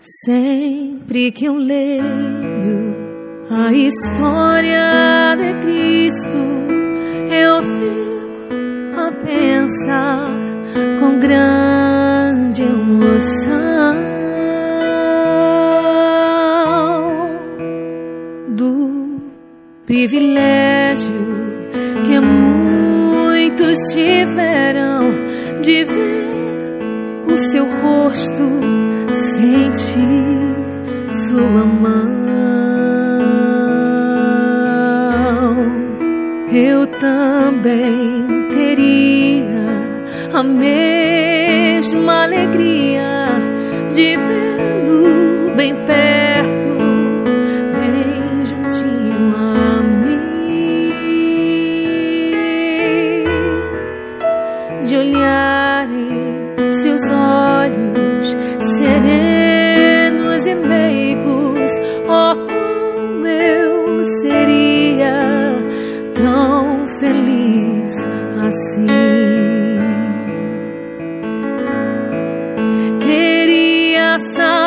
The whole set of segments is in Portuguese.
Sempre que eu leio a história de Cristo, eu fico a pensar com grande emoção do privilégio que muitos tiveram de ver o seu rosto, sentir sua mão. Eu também teria a mesma alegria de vê-lo bem perto, de olhar em seus olhos serenos e meigos, oh como eu seria tão feliz assim. Queria saber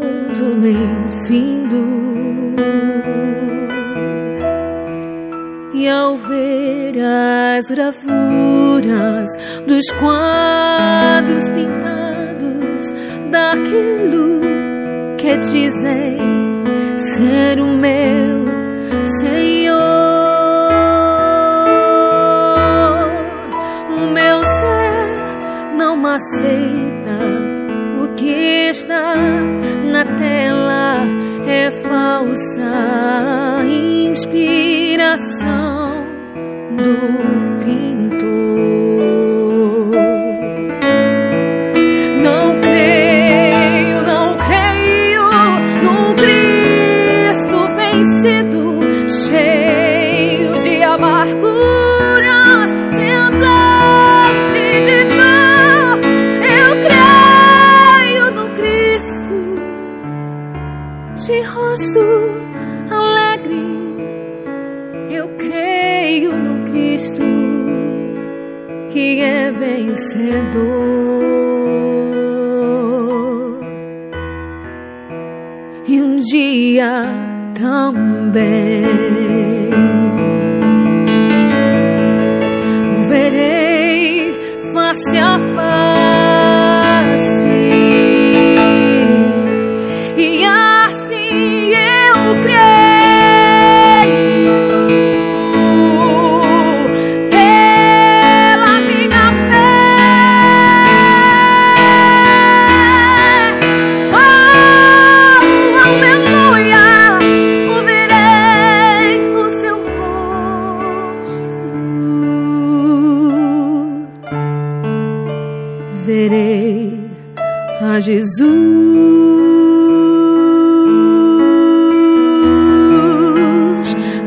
um gozo infindo. E ao ver as gravuras dos quadros pintados daquilo que dizem ser o meu Senhor, o meu ser não aceita o que está na tela é falsa inspiração do pintor. Que é vencedor. E um dia também o verei face a face. E assim eu creio Verei a Jesus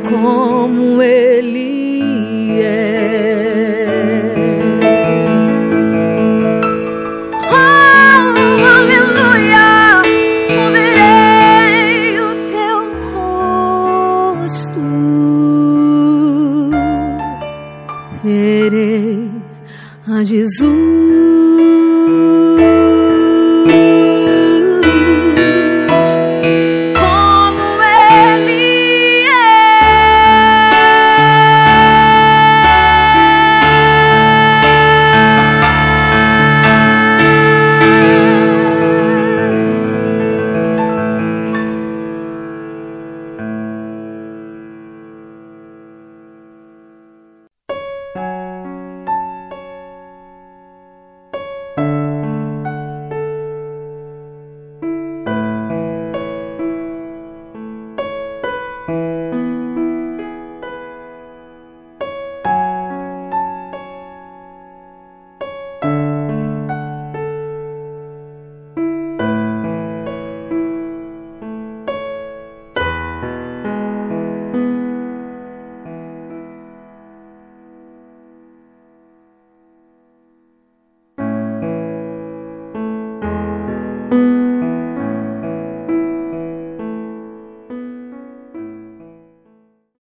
como Ele